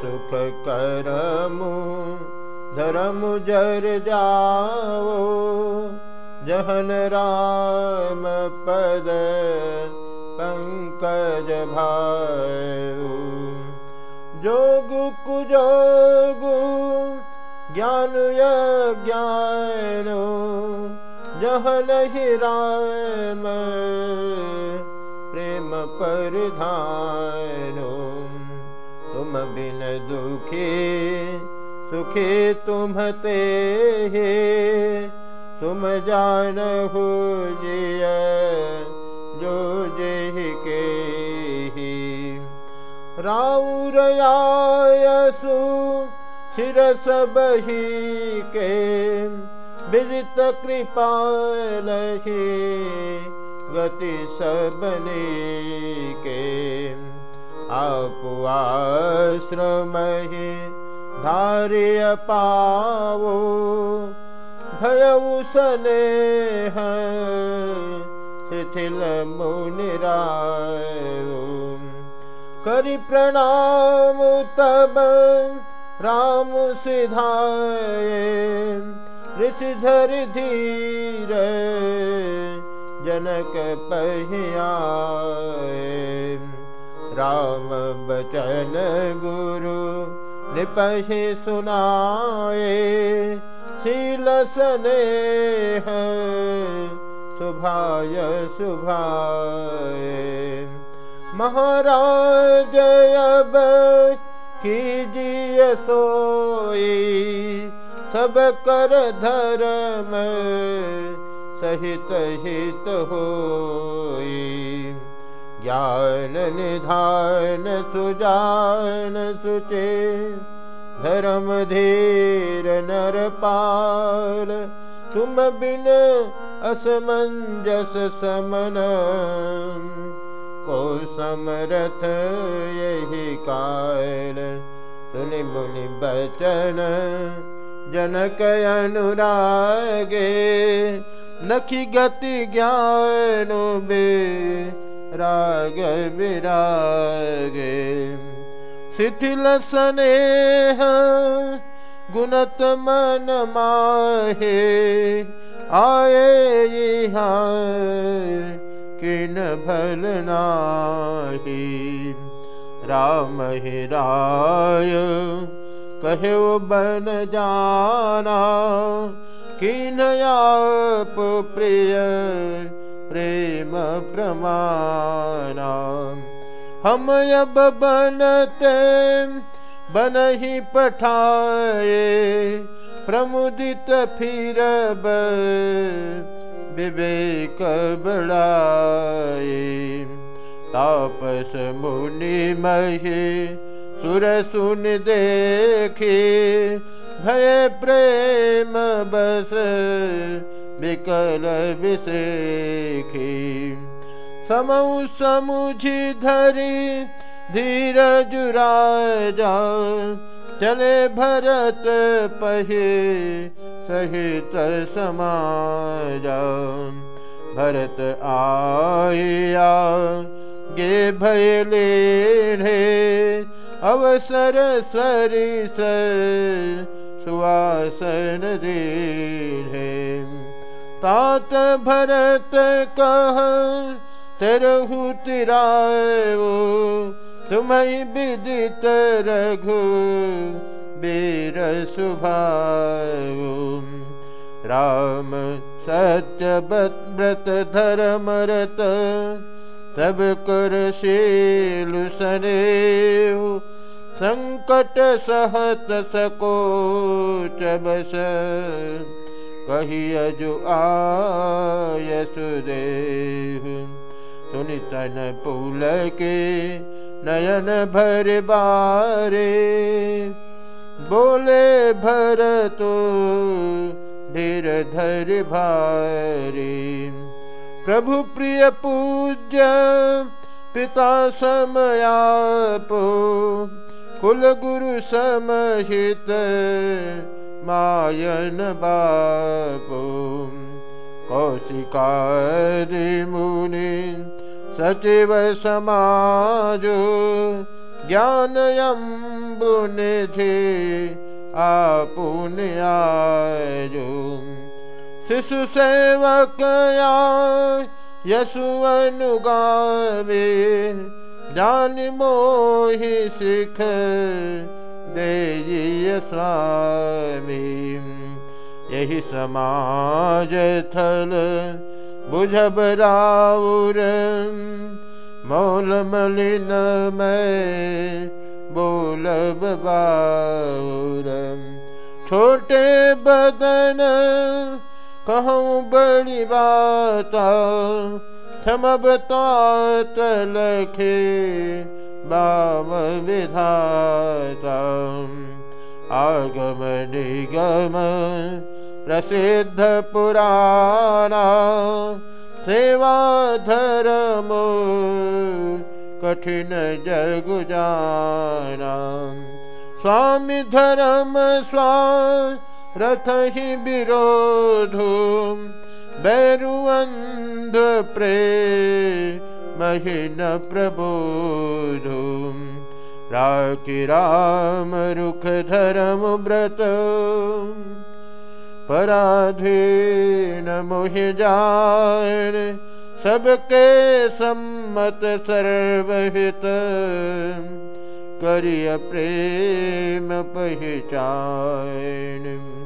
सुख करमु धर्म जर जाओ जहन राम पद पंकज भाऊ जोग कुजोगु ज्ञान ज्ञान जहन ही राम प्रेम परिधानो तुम बिन दुखी सुखी तुम ते तुम जान हो जिय जो जे के राउरयासु सिर सबही के। विदित कृपाल गति सबने के आपुआश्रमहि धार्य पावो भय सने शिथिल मुनिरायो करि प्रणाम तब राम सिधाए ऋषिधर धीर जनक पहियाए राम बचन गुरु नृपहि सुनाए, शील स्नेह शुभाय शुभाय महाराज, अब कीजिए सोई, सब कर धर्म सहित हित हो ज्ञान निधान सुजान सुचे धर्म धीर नर बिन असमंजस समन को समरथ यही काल। सुनि मुनि बचन जनक अनुरागे नखी गति ज्ञान बे राग विरागे। शिथिल स्नेह गुणत मन माहे, आए यहाँ किन भल नाही। राम ही राय कहे बन जाना, किन आप प्रिय प्रेम प्रमाना हम अब बनते, बन ही पठाए, प्रमुदित फिर विवेक बड़ाए तापस मुनि महे, सुर सुन देखे, भय प्रेम बस विकल विषेखी समऊ समुझी धरी धीरज राजा, चले भरत पहे सहित समाज। भरत आया गे भयले रे, अवसर सरिस सुवासन दे तात भरत कह तेरहु तिरायो तुम्हें विदित रघु वीर सुभाऊ राम सत्य व्रत धर्म रत तब कर सने संकट सहत सको कही अजु आय सुदेव सुनितन पुल के नयन भर बारे। बोले भर तो धीर धर भारी। प्रभु प्रिय पूज्य, पिता समयापो कुल गुरु समहित मायन बापो। कौशिकारी मुनि सचिव समाजो, ज्ञान अम्बुनिधि आपुन आयो शिशु सेवक यसु अनुगावे जान मोहि सिख दे स्वामी। यही समाज थल बुझब राउर मौल मलिन में बोलब बाउर। छोटे बदन कहूँ बड़ी बात थमब तात लखे बाम विधाता। आगम निगम प्रसिद्ध पुराणा सेवा धर्म कठिन जग जाना। स्वामी धर्म स्वा रथ ही विरोधु बैरुअंध प्रे महीन राम रुख धर्म व्रत पराधीन मोह जान सबके सम्मत सर्वहित। करिय प्रेम पहचान।